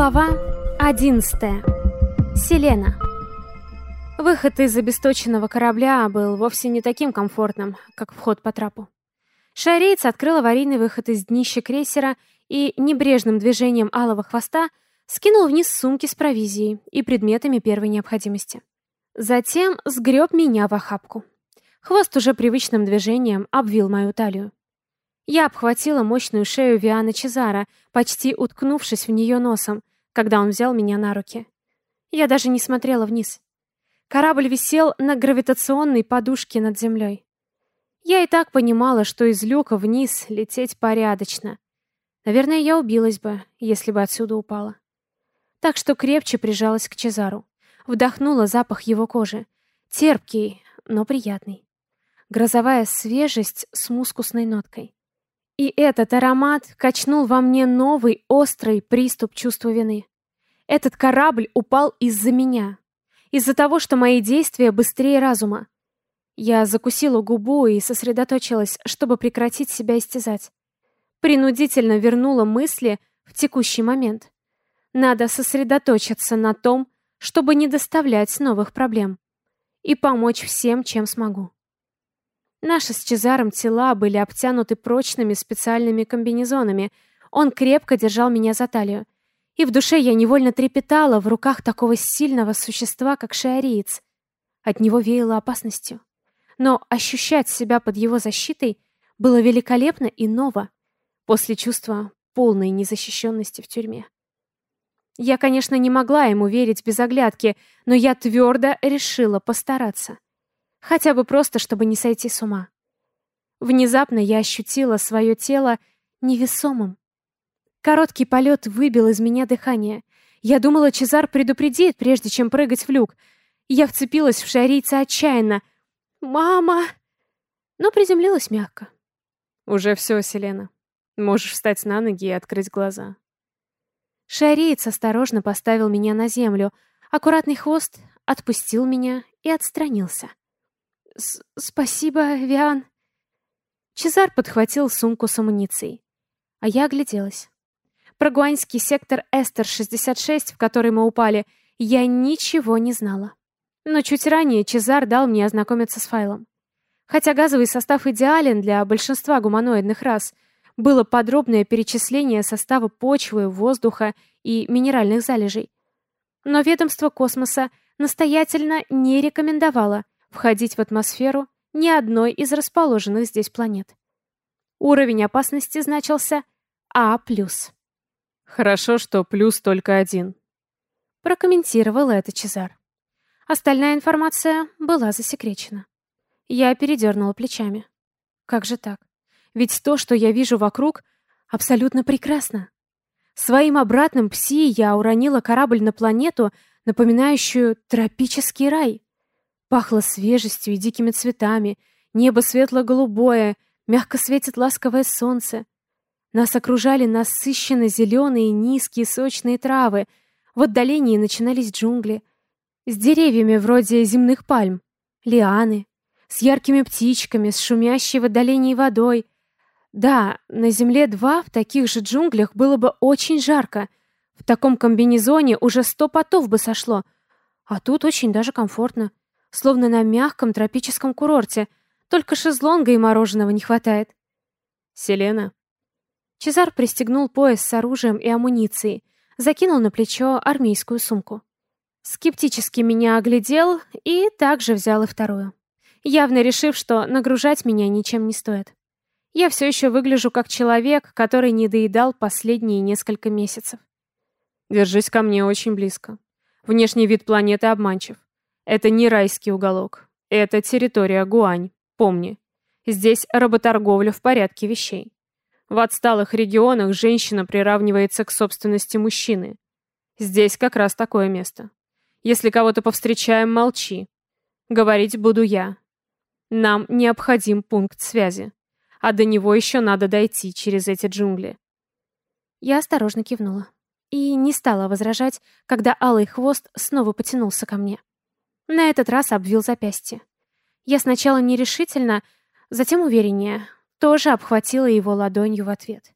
Глава 11. Селена. Выход из обесточенного корабля был вовсе не таким комфортным, как вход по трапу. Шарейц открыл аварийный выход из днища крейсера и небрежным движением алого хвоста скинул вниз сумки с провизией и предметами первой необходимости. Затем сгреб меня в охапку. Хвост уже привычным движением обвил мою талию. Я обхватила мощную шею Виана Чезара, почти уткнувшись в нее носом, когда он взял меня на руки. Я даже не смотрела вниз. Корабль висел на гравитационной подушке над землей. Я и так понимала, что из люка вниз лететь порядочно. Наверное, я убилась бы, если бы отсюда упала. Так что крепче прижалась к Чезару. Вдохнула запах его кожи. Терпкий, но приятный. Грозовая свежесть с мускусной ноткой. И этот аромат качнул во мне новый острый приступ чувства вины. Этот корабль упал из-за меня. Из-за того, что мои действия быстрее разума. Я закусила губу и сосредоточилась, чтобы прекратить себя истязать. Принудительно вернула мысли в текущий момент. Надо сосредоточиться на том, чтобы не доставлять новых проблем. И помочь всем, чем смогу. Наши с Чезаром тела были обтянуты прочными специальными комбинезонами. Он крепко держал меня за талию. И в душе я невольно трепетала в руках такого сильного существа, как шиариец. От него веяло опасностью. Но ощущать себя под его защитой было великолепно и ново, после чувства полной незащищенности в тюрьме. Я, конечно, не могла ему верить без оглядки, но я твердо решила постараться. Хотя бы просто, чтобы не сойти с ума. Внезапно я ощутила свое тело невесомым. Короткий полет выбил из меня дыхание. Я думала, Чезар предупредит, прежде чем прыгать в люк. Я вцепилась в шарийца отчаянно. «Мама!» Но приземлилась мягко. «Уже все, Селена. Можешь встать на ноги и открыть глаза». Шариец осторожно поставил меня на землю. Аккуратный хвост отпустил меня и отстранился. «Спасибо, Виан». Чезар подхватил сумку с амуницией. А я огляделась. Про гуаньский сектор Эстер-66, в который мы упали, я ничего не знала. Но чуть ранее Чезар дал мне ознакомиться с файлом. Хотя газовый состав идеален для большинства гуманоидных рас, было подробное перечисление состава почвы, воздуха и минеральных залежей. Но ведомство космоса настоятельно не рекомендовало входить в атмосферу ни одной из расположенных здесь планет. Уровень опасности значился А+. «Хорошо, что плюс только один», — прокомментировал это Чезар. Остальная информация была засекречена. Я передернула плечами. Как же так? Ведь то, что я вижу вокруг, абсолютно прекрасно. Своим обратным пси я уронила корабль на планету, напоминающую тропический рай. Пахло свежестью и дикими цветами, небо светло-голубое, мягко светит ласковое солнце. Нас окружали насыщенно зеленые низкие сочные травы, в отдалении начинались джунгли. С деревьями вроде земных пальм, лианы, с яркими птичками, с шумящей в отдалении водой. Да, на Земле-2 в таких же джунглях было бы очень жарко. В таком комбинезоне уже сто потов бы сошло. А тут очень даже комфортно словно на мягком тропическом курорте, только шезлонга и мороженого не хватает. «Селена». Чезар пристегнул пояс с оружием и амуницией, закинул на плечо армейскую сумку. Скептически меня оглядел и также взял и вторую. Явно решив, что нагружать меня ничем не стоит. Я все еще выгляжу как человек, который не доедал последние несколько месяцев. Держись ко мне очень близко. Внешний вид планеты обманчив. Это не райский уголок. Это территория Гуань. Помни. Здесь работорговля в порядке вещей. В отсталых регионах женщина приравнивается к собственности мужчины. Здесь как раз такое место. Если кого-то повстречаем, молчи. Говорить буду я. Нам необходим пункт связи. А до него еще надо дойти через эти джунгли. Я осторожно кивнула. И не стала возражать, когда алый хвост снова потянулся ко мне. На этот раз обвил запястье. Я сначала нерешительно, затем увереннее, тоже обхватила его ладонью в ответ.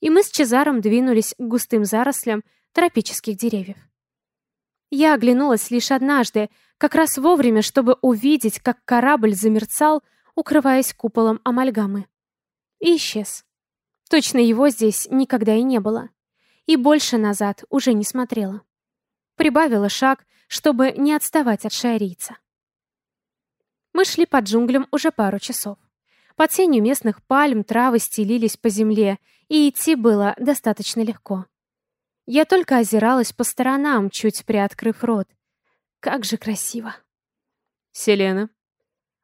И мы с Чезаром двинулись к густым зарослям, тропических деревьев. Я оглянулась лишь однажды, как раз вовремя, чтобы увидеть, как корабль замерцал, укрываясь куполом амальгамы. И исчез. Точно его здесь никогда и не было. И больше назад уже не смотрела. Прибавила шаг, чтобы не отставать от шайрийца. Мы шли по джунглям уже пару часов. Под сенью местных пальм травы стелились по земле, и идти было достаточно легко. Я только озиралась по сторонам, чуть приоткрыв рот. Как же красиво. «Селена».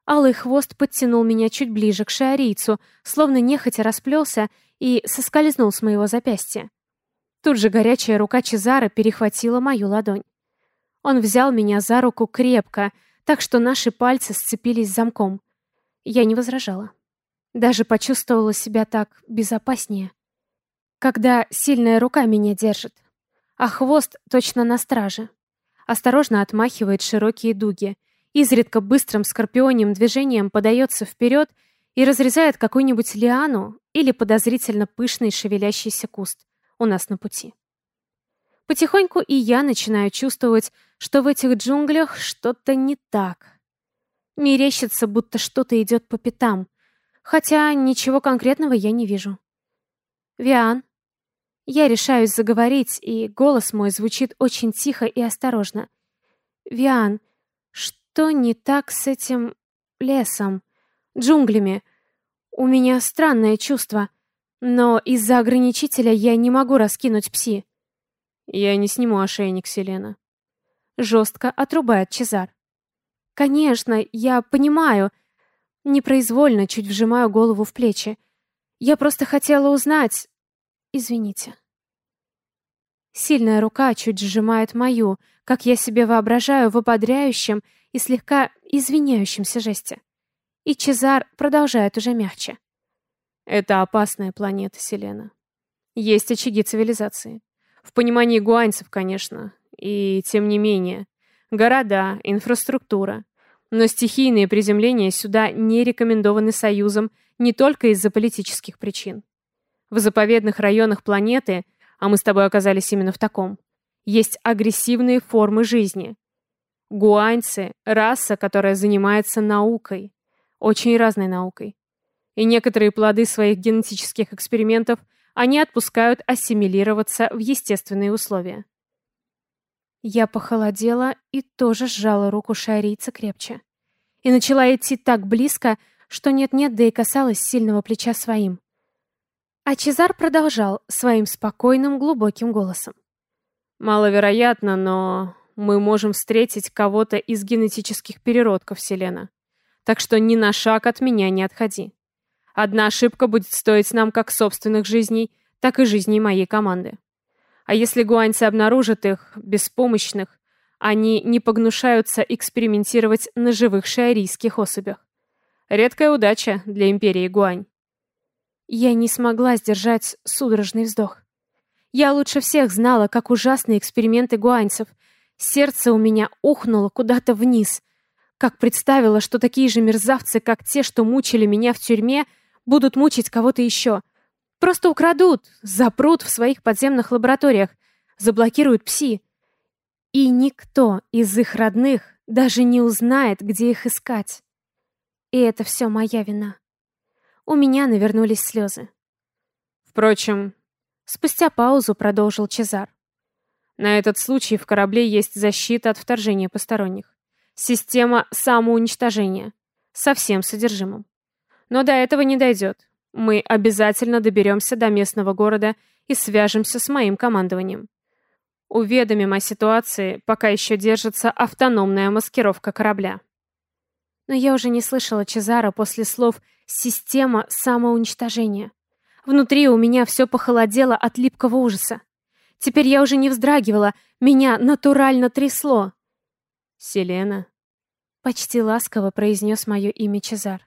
Алый хвост подтянул меня чуть ближе к шиарийцу, словно нехотя расплелся и соскользнул с моего запястья. Тут же горячая рука Чезара перехватила мою ладонь. Он взял меня за руку крепко, так что наши пальцы сцепились замком. Я не возражала. Даже почувствовала себя так безопаснее. Когда сильная рука меня держит, а хвост точно на страже. Осторожно отмахивает широкие дуги, изредка быстрым скорпионим движением подается вперед и разрезает какую-нибудь лиану или подозрительно пышный шевелящийся куст у нас на пути. Потихоньку и я начинаю чувствовать, что в этих джунглях что-то не так. Мерещится, будто что-то идет по пятам, хотя ничего конкретного я не вижу. «Виан, я решаюсь заговорить, и голос мой звучит очень тихо и осторожно. «Виан, что не так с этим лесом, джунглями? У меня странное чувство, но из-за ограничителя я не могу раскинуть пси». «Я не сниму ошейник, Селена». Жестко отрубает Чезар. «Конечно, я понимаю». Непроизвольно чуть вжимаю голову в плечи. Я просто хотела узнать, Извините. Сильная рука чуть сжимает мою, как я себе воображаю в ободряющем и слегка извиняющемся жесте. И Чезар продолжает уже мягче. Это опасная планета, Селена. Есть очаги цивилизации. В понимании гуаньцев, конечно. И тем не менее. Города, инфраструктура. Но стихийные приземления сюда не рекомендованы Союзом не только из-за политических причин. В заповедных районах планеты, а мы с тобой оказались именно в таком, есть агрессивные формы жизни. Гуаньцы — раса, которая занимается наукой, очень разной наукой. И некоторые плоды своих генетических экспериментов они отпускают ассимилироваться в естественные условия. Я похолодела и тоже сжала руку шарийца крепче. И начала идти так близко, что нет-нет, да и касалась сильного плеча своим. А Чезар продолжал своим спокойным, глубоким голосом. «Маловероятно, но мы можем встретить кого-то из генетических переродков Селена. Так что ни на шаг от меня не отходи. Одна ошибка будет стоить нам как собственных жизней, так и жизней моей команды. А если гуаньцы обнаружат их, беспомощных, они не погнушаются экспериментировать на живых шиарийских особях. Редкая удача для империи Гуань. Я не смогла сдержать судорожный вздох. Я лучше всех знала, как ужасны эксперименты гуаньцев. Сердце у меня ухнуло куда-то вниз. Как представила, что такие же мерзавцы, как те, что мучили меня в тюрьме, будут мучить кого-то еще. Просто украдут, запрут в своих подземных лабораториях, заблокируют пси. И никто из их родных даже не узнает, где их искать. И это все моя вина. У меня навернулись слезы. Впрочем, спустя паузу продолжил Чезар. На этот случай в корабле есть защита от вторжения посторонних. Система самоуничтожения. Со всем содержимым. Но до этого не дойдет. Мы обязательно доберемся до местного города и свяжемся с моим командованием. Уведомим о ситуации, пока еще держится автономная маскировка корабля. Но я уже не слышала Чезара после слов Система самоуничтожения. Внутри у меня все похолодело от липкого ужаса. Теперь я уже не вздрагивала, меня натурально трясло. «Селена», — почти ласково произнес мое имя Чезар.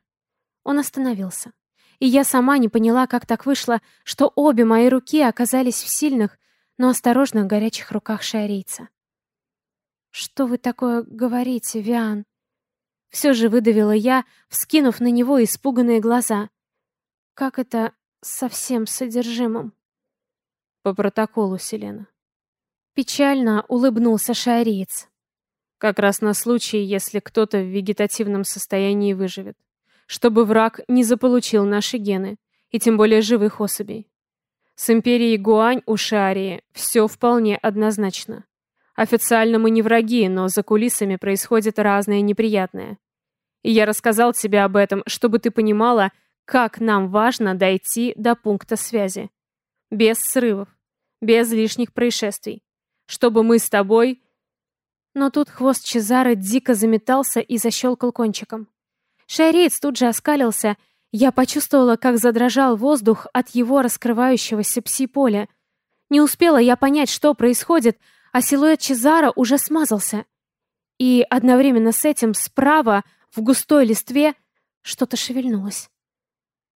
Он остановился. И я сама не поняла, как так вышло, что обе мои руки оказались в сильных, но осторожных горячих руках шиарийца. «Что вы такое говорите, Виан?» Все же выдавила я, вскинув на него испуганные глаза. Как это со всем содержимым? По протоколу, Селена. Печально улыбнулся шариец. Как раз на случай, если кто-то в вегетативном состоянии выживет. Чтобы враг не заполучил наши гены, и тем более живых особей. С империей Гуань у Шарии все вполне однозначно. Официально мы не враги, но за кулисами происходит разное неприятное. И я рассказал тебе об этом, чтобы ты понимала, как нам важно дойти до пункта связи. Без срывов, без лишних происшествий. Чтобы мы с тобой но тут хвост Чезары дико заметался и защелкал кончиком. Шайриец тут же оскалился. Я почувствовала, как задрожал воздух от его раскрывающегося пси-поля. Не успела я понять, что происходит, а силуэт Чезара уже смазался. И одновременно с этим справа, в густой листве, что-то шевельнулось.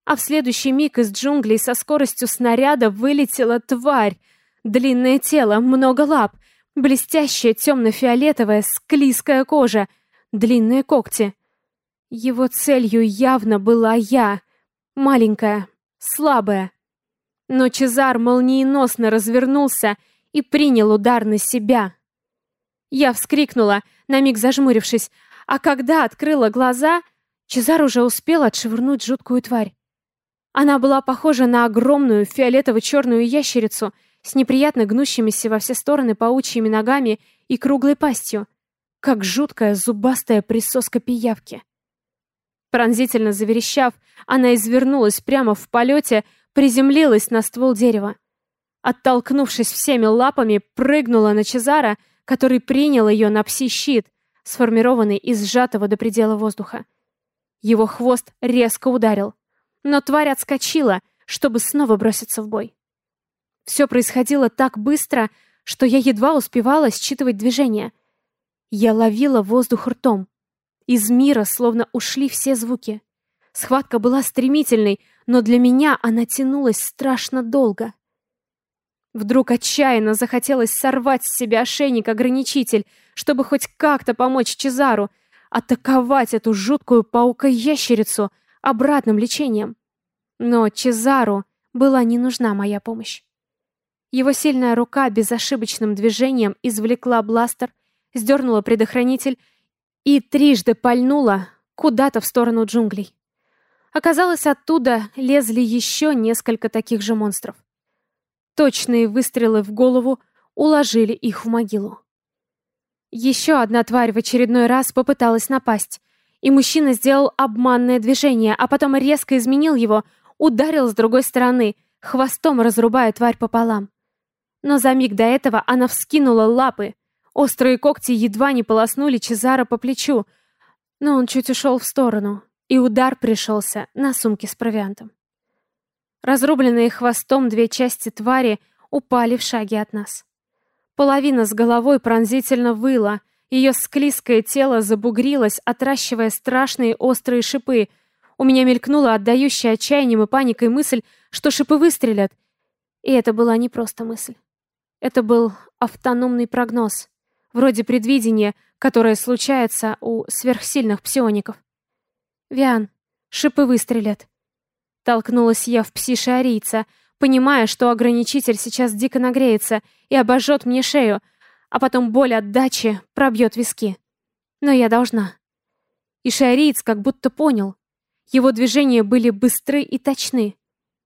А в следующий миг из джунглей со скоростью снаряда вылетела тварь. Длинное тело, много лап, Блестящая темно-фиолетовая склизкая кожа, длинные когти. Его целью явно была я, маленькая, слабая. Но Чезар молниеносно развернулся и принял удар на себя. Я вскрикнула, на миг зажмурившись, а когда открыла глаза, Чезар уже успел отшвырнуть жуткую тварь. Она была похожа на огромную фиолетово-черную ящерицу — с неприятно гнущимися во все стороны паучьими ногами и круглой пастью, как жуткая зубастая присоска пиявки. Пронзительно заверещав, она извернулась прямо в полете, приземлилась на ствол дерева. Оттолкнувшись всеми лапами, прыгнула на Чезара, который принял ее на пси-щит, сформированный из сжатого до предела воздуха. Его хвост резко ударил, но тварь отскочила, чтобы снова броситься в бой. Все происходило так быстро, что я едва успевала считывать движения. Я ловила воздух ртом. Из мира словно ушли все звуки. Схватка была стремительной, но для меня она тянулась страшно долго. Вдруг отчаянно захотелось сорвать с себя ошейник-ограничитель, чтобы хоть как-то помочь Чезару, атаковать эту жуткую паука-ящерицу обратным лечением. Но Чезару была не нужна моя помощь. Его сильная рука безошибочным движением извлекла бластер, сдернула предохранитель и трижды пальнула куда-то в сторону джунглей. Оказалось, оттуда лезли еще несколько таких же монстров. Точные выстрелы в голову уложили их в могилу. Еще одна тварь в очередной раз попыталась напасть, и мужчина сделал обманное движение, а потом резко изменил его, ударил с другой стороны, хвостом разрубая тварь пополам. Но за миг до этого она вскинула лапы. Острые когти едва не полоснули Чезаро по плечу, но он чуть ушел в сторону, и удар пришелся на сумке с провиантом. Разрубленные хвостом две части твари упали в шаге от нас. Половина с головой пронзительно выла, ее склизкое тело забугрилось, отращивая страшные острые шипы. У меня мелькнула отдающая отчаянием и паникой мысль, что шипы выстрелят. И это была не просто мысль. Это был автономный прогноз, вроде предвидения, которое случается у сверхсильных псиоников. «Виан, шипы выстрелят». Толкнулась я в пси-шиарийца, понимая, что ограничитель сейчас дико нагреется и обожжет мне шею, а потом боль отдачи пробьет виски. Но я должна. И шиариец как будто понял. Его движения были быстры и точны.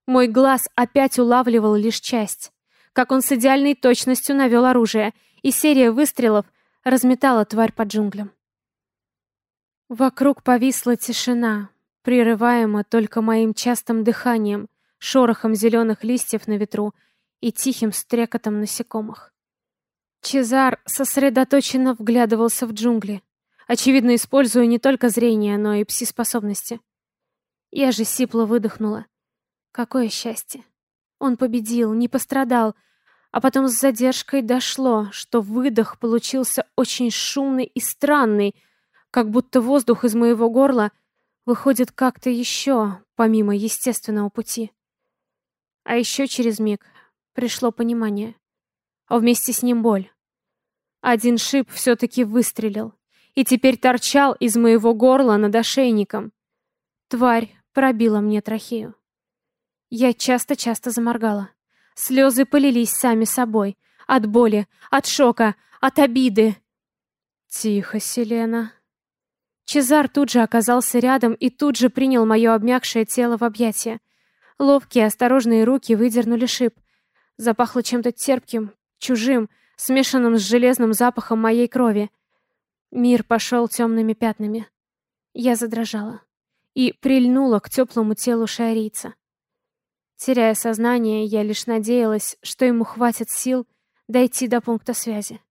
Мой глаз опять улавливал лишь часть как он с идеальной точностью навел оружие, и серия выстрелов разметала тварь по джунглям. Вокруг повисла тишина, прерываемая только моим частым дыханием, шорохом зеленых листьев на ветру и тихим стрекотом насекомых. Чезар сосредоточенно вглядывался в джунгли, очевидно используя не только зрение, но и пси-способности. Я же сипло выдохнула. Какое счастье! Он победил, не пострадал, а потом с задержкой дошло, что выдох получился очень шумный и странный, как будто воздух из моего горла выходит как-то еще, помимо естественного пути. А еще через миг пришло понимание, а вместе с ним боль. Один шип все-таки выстрелил и теперь торчал из моего горла над ошейником. Тварь пробила мне трахею. Я часто-часто заморгала. Слезы полились сами собой, От боли, от шока, от обиды. Тихо, Селена. Чезар тут же оказался рядом и тут же принял мое обмякшее тело в объятия. Ловкие, осторожные руки выдернули шип. Запахло чем-то терпким, чужим, смешанным с железным запахом моей крови. Мир пошел темными пятнами. Я задрожала и прильнула к теплому телу шиарийца. Теряя сознание, я лишь надеялась, что ему хватит сил дойти до пункта связи.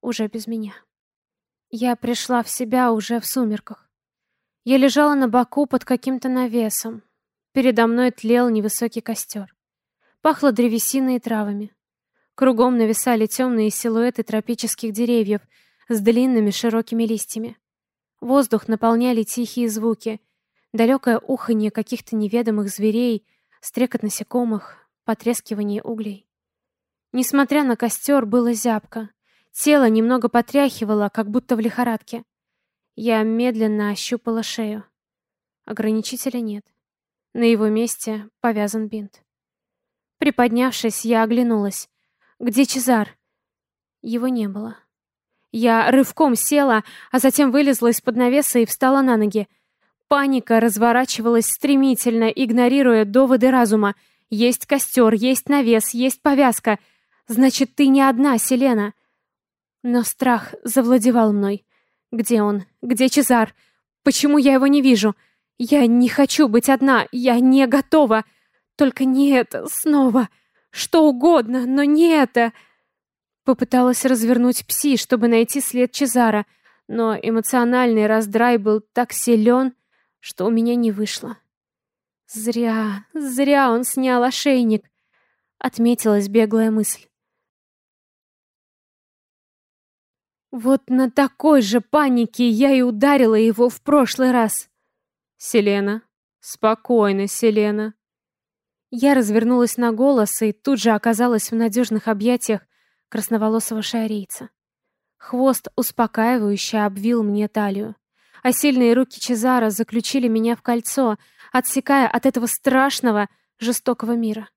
Уже без меня. Я пришла в себя уже в сумерках. Я лежала на боку под каким-то навесом. Передо мной тлел невысокий костер. Пахло древесиной и травами. Кругом нависали темные силуэты тропических деревьев с длинными широкими листьями. Воздух наполняли тихие звуки, далекое уханье каких-то неведомых зверей, стрекот насекомых, потрескивание углей. Несмотря на костер, было зябко. Тело немного потряхивало, как будто в лихорадке. Я медленно ощупала шею. Ограничителя нет. На его месте повязан бинт. Приподнявшись, я оглянулась. Где Чезар? Его не было. Я рывком села, а затем вылезла из-под навеса и встала на ноги. Паника разворачивалась стремительно, игнорируя доводы разума. Есть костер, есть навес, есть повязка. Значит, ты не одна, Селена. Но страх завладевал мной. Где он? Где Чезар? Почему я его не вижу? Я не хочу быть одна, я не готова. Только не это снова. Что угодно, но не это. Попыталась развернуть пси, чтобы найти след Чезара, но эмоциональный раздрай был так силен, что у меня не вышло. Зря, зря он снял ошейник. Отметилась беглая мысль. Вот на такой же панике я и ударила его в прошлый раз. Селена, спокойно, Селена. Я развернулась на голос и тут же оказалась в надежных объятиях красноволосого шарийца. Хвост успокаивающе обвил мне талию а сильные руки Чезара заключили меня в кольцо, отсекая от этого страшного, жестокого мира.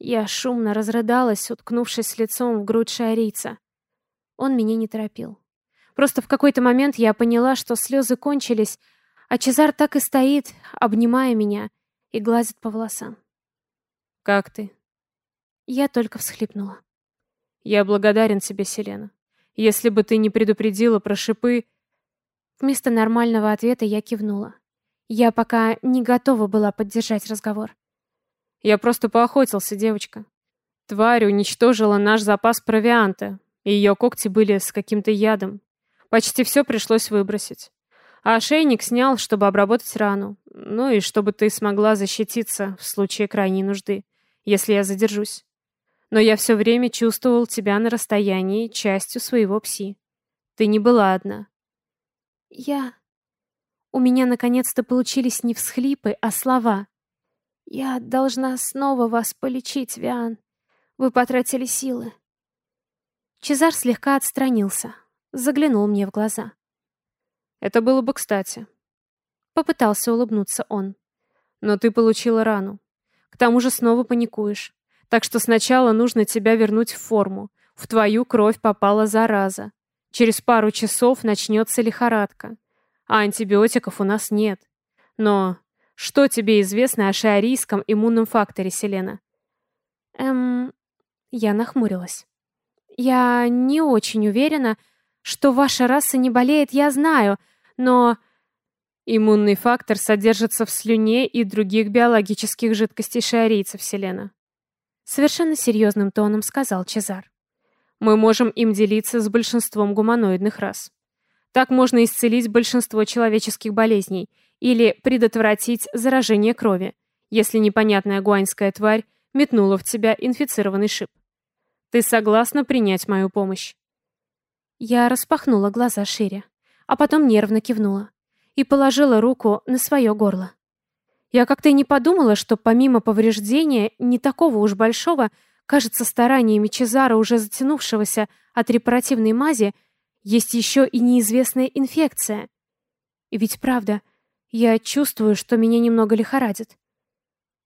Я шумно разрыдалась, уткнувшись лицом в грудь шиарийца. Он меня не торопил. Просто в какой-то момент я поняла, что слезы кончились, а Чезар так и стоит, обнимая меня и гладит по волосам. «Как ты?» Я только всхлипнула. «Я благодарен тебе, Селена. Если бы ты не предупредила про шипы, Вместо нормального ответа я кивнула. Я пока не готова была поддержать разговор. Я просто поохотился, девочка. Тварь уничтожила наш запас провианта, и ее когти были с каким-то ядом. Почти все пришлось выбросить. А ошейник снял, чтобы обработать рану. Ну и чтобы ты смогла защититься в случае крайней нужды, если я задержусь. Но я все время чувствовал тебя на расстоянии частью своего пси. Ты не была одна. Я... У меня наконец-то получились не всхлипы, а слова. Я должна снова вас полечить, Виан. Вы потратили силы. Чезар слегка отстранился, заглянул мне в глаза. Это было бы кстати. Попытался улыбнуться он. Но ты получила рану. К тому же снова паникуешь. Так что сначала нужно тебя вернуть в форму. В твою кровь попала зараза. Через пару часов начнется лихорадка. А антибиотиков у нас нет. Но что тебе известно о шиарийском иммунном факторе, Селена? Эм... Я нахмурилась. Я не очень уверена, что ваша раса не болеет, я знаю, но... Иммунный фактор содержится в слюне и других биологических жидкостей шиарийцев, Селена. Совершенно серьезным тоном сказал Чезар. Мы можем им делиться с большинством гуманоидных рас. Так можно исцелить большинство человеческих болезней или предотвратить заражение крови, если непонятная гуаньская тварь метнула в тебя инфицированный шип. Ты согласна принять мою помощь? Я распахнула глаза шире, а потом нервно кивнула и положила руку на свое горло. Я как-то и не подумала, что помимо повреждения, не такого уж большого, Кажется, стараниями Чезара, уже затянувшегося от репаративной мази, есть еще и неизвестная инфекция. И ведь правда, я чувствую, что меня немного лихорадит.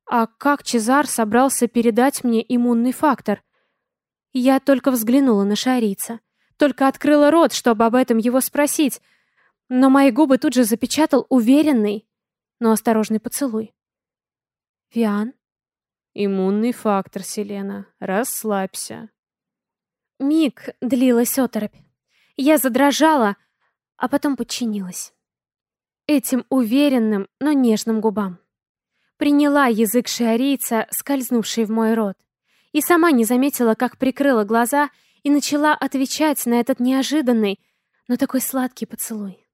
А как Чезар собрался передать мне иммунный фактор? Я только взглянула на шарийца, только открыла рот, чтобы об этом его спросить, но мои губы тут же запечатал уверенный, но осторожный поцелуй. «Виан?» «Иммунный фактор, Селена. Расслабься». Миг длилась оторопь. Я задрожала, а потом подчинилась. Этим уверенным, но нежным губам. Приняла язык шиарийца, скользнувший в мой рот. И сама не заметила, как прикрыла глаза и начала отвечать на этот неожиданный, но такой сладкий поцелуй.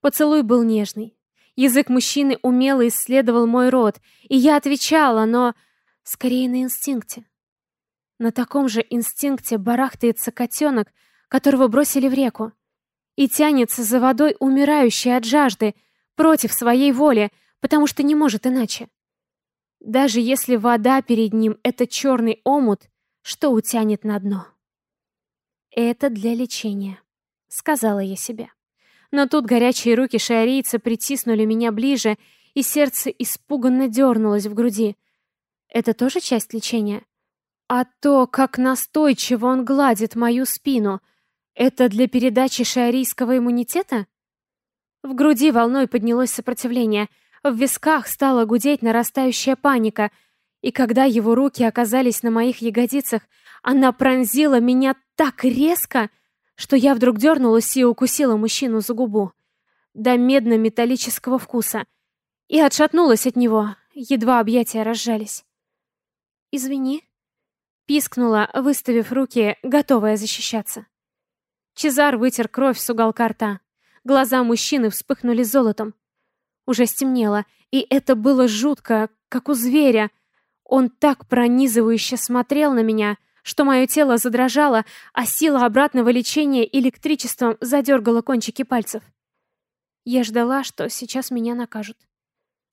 Поцелуй был нежный. Язык мужчины умело исследовал мой рот, и я отвечала, но скорее на инстинкте. На таком же инстинкте барахтается котенок, которого бросили в реку, и тянется за водой, умирающий от жажды, против своей воли, потому что не может иначе. Даже если вода перед ним — это черный омут, что утянет на дно. «Это для лечения», — сказала я себе. Но тут горячие руки шиарийца притиснули меня ближе, и сердце испуганно дернулось в груди. Это тоже часть лечения? А то, как настойчиво он гладит мою спину, это для передачи шиарийского иммунитета? В груди волной поднялось сопротивление, в висках стала гудеть нарастающая паника, и когда его руки оказались на моих ягодицах, она пронзила меня так резко, что я вдруг дернулась и укусила мужчину за губу до медно-металлического вкуса и отшатнулась от него, едва объятия разжались. «Извини», — пискнула, выставив руки, готовая защищаться. Чезар вытер кровь с уголка рта. Глаза мужчины вспыхнули золотом. Уже стемнело, и это было жутко, как у зверя. Он так пронизывающе смотрел на меня, что мое тело задрожало, а сила обратного лечения электричеством задергала кончики пальцев. Я ждала, что сейчас меня накажут.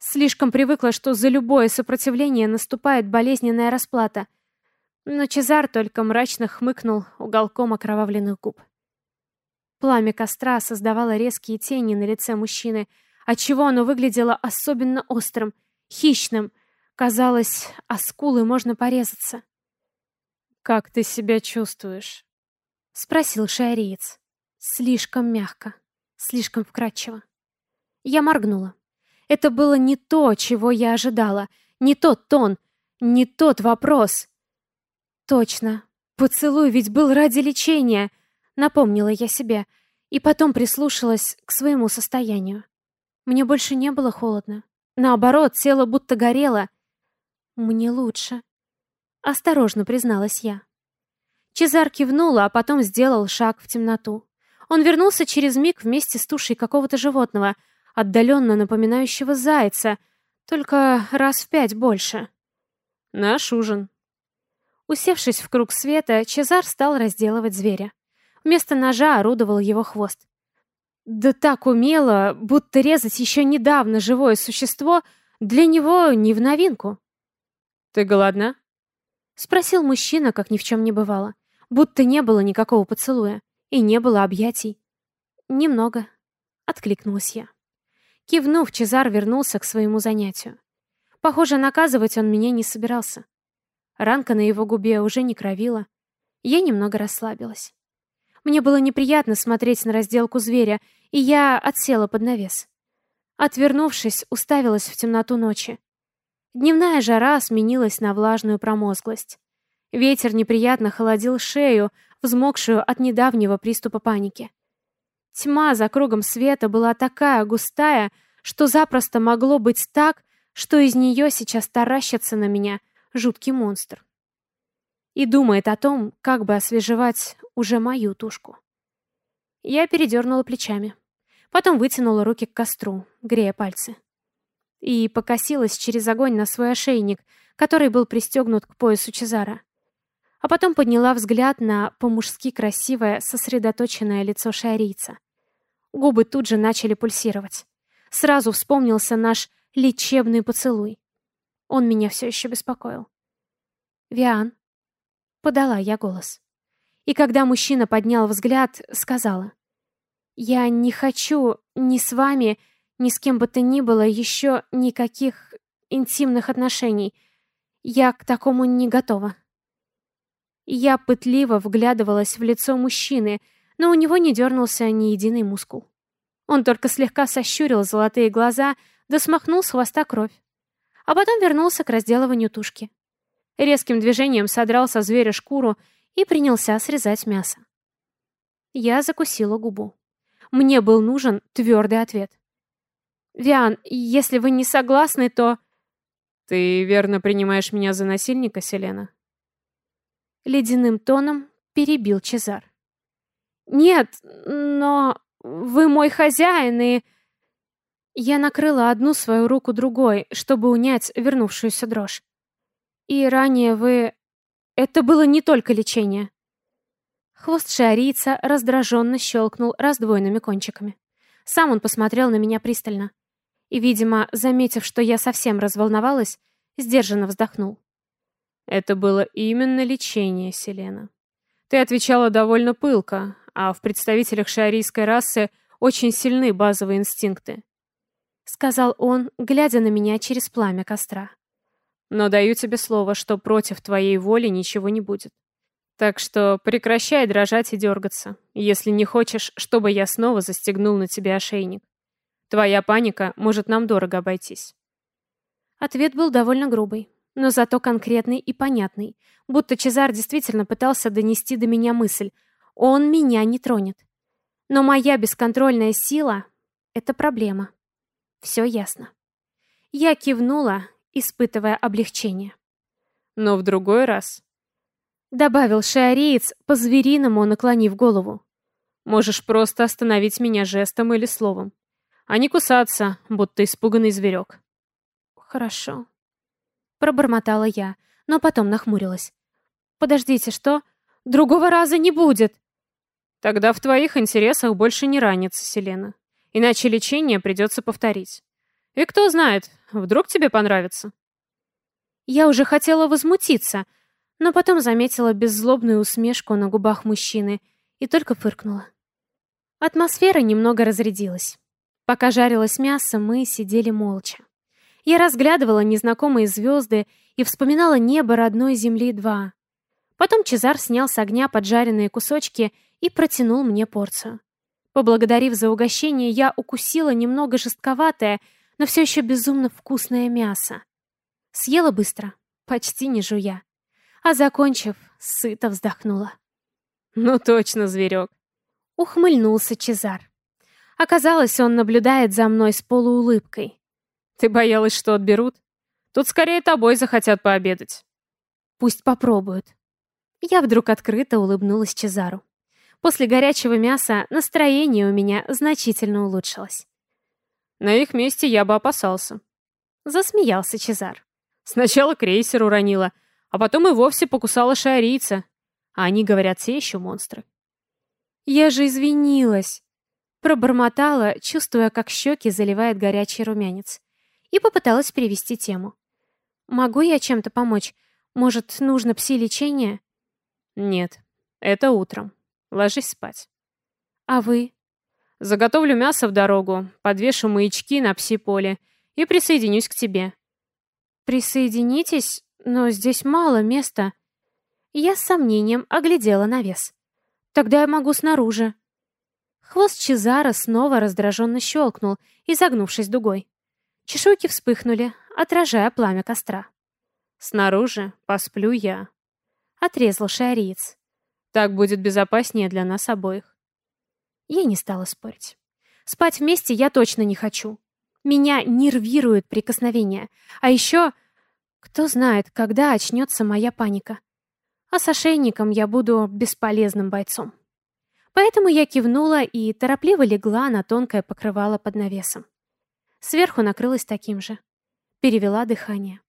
Слишком привыкла, что за любое сопротивление наступает болезненная расплата. Но Чезар только мрачно хмыкнул уголком окровавленных губ. Пламя костра создавало резкие тени на лице мужчины, отчего оно выглядело особенно острым, хищным. Казалось, о скулы можно порезаться. «Как ты себя чувствуешь?» — спросил шариец. Слишком мягко, слишком вкрадчиво. Я моргнула. Это было не то, чего я ожидала, не тот тон, не тот вопрос. Точно, поцелуй ведь был ради лечения — Напомнила я себе, и потом прислушалась к своему состоянию. Мне больше не было холодно. Наоборот, тело будто горело. Мне лучше. Осторожно призналась я. Чезар кивнул, а потом сделал шаг в темноту. Он вернулся через миг вместе с тушей какого-то животного, отдаленно напоминающего зайца, только раз в пять больше. «Наш ужин». Усевшись в круг света, Чезар стал разделывать зверя. Вместо ножа орудовал его хвост. Да так умело, будто резать еще недавно живое существо для него не в новинку. «Ты голодна?» — спросил мужчина, как ни в чем не бывало. Будто не было никакого поцелуя и не было объятий. «Немного», — откликнулась я. Кивнув, Чезар вернулся к своему занятию. Похоже, наказывать он меня не собирался. Ранка на его губе уже не кровила. Я немного расслабилась. Мне было неприятно смотреть на разделку зверя, и я отсела под навес. Отвернувшись, уставилась в темноту ночи. Дневная жара сменилась на влажную промозглость. Ветер неприятно холодил шею, взмокшую от недавнего приступа паники. Тьма за кругом света была такая густая, что запросто могло быть так, что из нее сейчас таращится на меня жуткий монстр и думает о том, как бы освежевать уже мою тушку. Я передернула плечами. Потом вытянула руки к костру, грея пальцы. И покосилась через огонь на свой ошейник, который был пристегнут к поясу Чезара. А потом подняла взгляд на по-мужски красивое, сосредоточенное лицо шиарийца. Губы тут же начали пульсировать. Сразу вспомнился наш лечебный поцелуй. Он меня все еще беспокоил. «Виан», Подала я голос. И когда мужчина поднял взгляд, сказала. «Я не хочу ни с вами, ни с кем бы то ни было еще никаких интимных отношений. Я к такому не готова». Я пытливо вглядывалась в лицо мужчины, но у него не дернулся ни единый мускул. Он только слегка сощурил золотые глаза, да смахнул с хвоста кровь. А потом вернулся к разделыванию тушки. Резким движением содрал со зверя шкуру и принялся срезать мясо. Я закусила губу. Мне был нужен твердый ответ. «Виан, если вы не согласны, то...» «Ты верно принимаешь меня за насильника, Селена?» Ледяным тоном перебил Чезар. «Нет, но вы мой хозяин, и...» Я накрыла одну свою руку другой, чтобы унять вернувшуюся дрожь. «И ранее вы... Это было не только лечение». Хвост шиарийца раздраженно щелкнул раздвоенными кончиками. Сам он посмотрел на меня пристально. И, видимо, заметив, что я совсем разволновалась, сдержанно вздохнул. Это было именно лечение, Селена. Ты отвечала довольно пылко, а в представителях шиарийской расы очень сильны базовые инстинкты. Сказал он, глядя на меня через пламя костра. Но даю тебе слово, что против твоей воли ничего не будет. Так что прекращай дрожать и дергаться, если не хочешь, чтобы я снова застегнул на тебе ошейник. Твоя паника может нам дорого обойтись. Ответ был довольно грубый, но зато конкретный и понятный, будто Чезар действительно пытался донести до меня мысль «он меня не тронет». Но моя бесконтрольная сила — это проблема. Все ясно. Я кивнула, испытывая облегчение. Но в другой раз Добавил шиареец, по-звериному наклонив голову. Можешь просто остановить меня жестом или словом, а не кусаться, будто испуганный зверек. Хорошо. Пробормотала я, но потом нахмурилась. Подождите, что? Другого раза не будет. Тогда в твоих интересах больше не раниться, Селена. Иначе лечение придется повторить. И кто знает, вдруг тебе понравится. Я уже хотела возмутиться, но потом заметила беззлобную усмешку на губах мужчины и только фыркнула. Атмосфера немного разрядилась. Пока жарилось мясо, мы сидели молча. Я разглядывала незнакомые звезды и вспоминала небо родной Земли-2. Потом Чезар снял с огня поджаренные кусочки и протянул мне порцию. Поблагодарив за угощение, я укусила немного жестковатое, но все еще безумно вкусное мясо. Съела быстро, почти не жуя а, закончив, сыто вздохнула. «Ну точно, зверек!» Ухмыльнулся Чезар. Оказалось, он наблюдает за мной с полуулыбкой. «Ты боялась, что отберут? Тут скорее тобой захотят пообедать». «Пусть попробуют». Я вдруг открыто улыбнулась Чезару. После горячего мяса настроение у меня значительно улучшилось. «На их месте я бы опасался». Засмеялся Чезар. «Сначала крейсер уронила, а потом и вовсе покусала шиарийца. А они, говорят, все еще монстры. «Я же извинилась!» Пробормотала, чувствуя, как щеки заливает горячий румянец. И попыталась перевести тему. «Могу я чем-то помочь? Может, нужно пси-лечение?» «Нет, это утром. Ложись спать». «А вы?» «Заготовлю мясо в дорогу, подвешу маячки на пси-поле и присоединюсь к тебе». «Присоединитесь? Но здесь мало места. Я с сомнением оглядела навес. Тогда я могу снаружи. Хвост Чезара снова раздраженно щелкнул, изогнувшись дугой. Чешуйки вспыхнули, отражая пламя костра. «Снаружи посплю я», — отрезал шариец. «Так будет безопаснее для нас обоих». Я не стала спорить. Спать вместе я точно не хочу. Меня нервирует прикосновение. А еще кто знает, когда очнется моя паника. А с ошейником я буду бесполезным бойцом. Поэтому я кивнула и торопливо легла на тонкое покрывало под навесом. Сверху накрылась таким же. Перевела дыхание.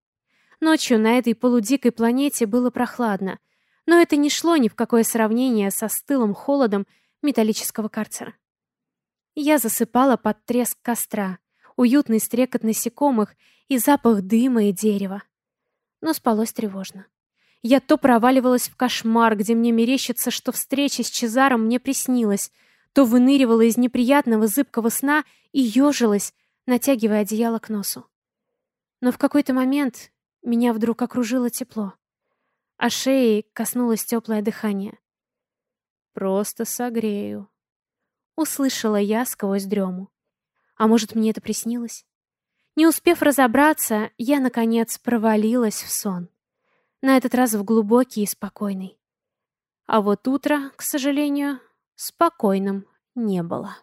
Ночью на этой полудикой планете было прохладно, но это не шло ни в какое сравнение со стылым холодом металлического карцера. Я засыпала под треск костра, уютный стрекот насекомых и запах дыма и дерева но спалось тревожно. Я то проваливалась в кошмар, где мне мерещится, что встреча с Чезаром мне приснилась, то выныривала из неприятного зыбкого сна и ежилась, натягивая одеяло к носу. Но в какой-то момент меня вдруг окружило тепло. а шеи коснулось теплое дыхание. «Просто согрею», — услышала я сквозь дрему. А может, мне это приснилось? Не успев разобраться, я, наконец, провалилась в сон. На этот раз в глубокий и спокойный. А вот утро, к сожалению, спокойным не было.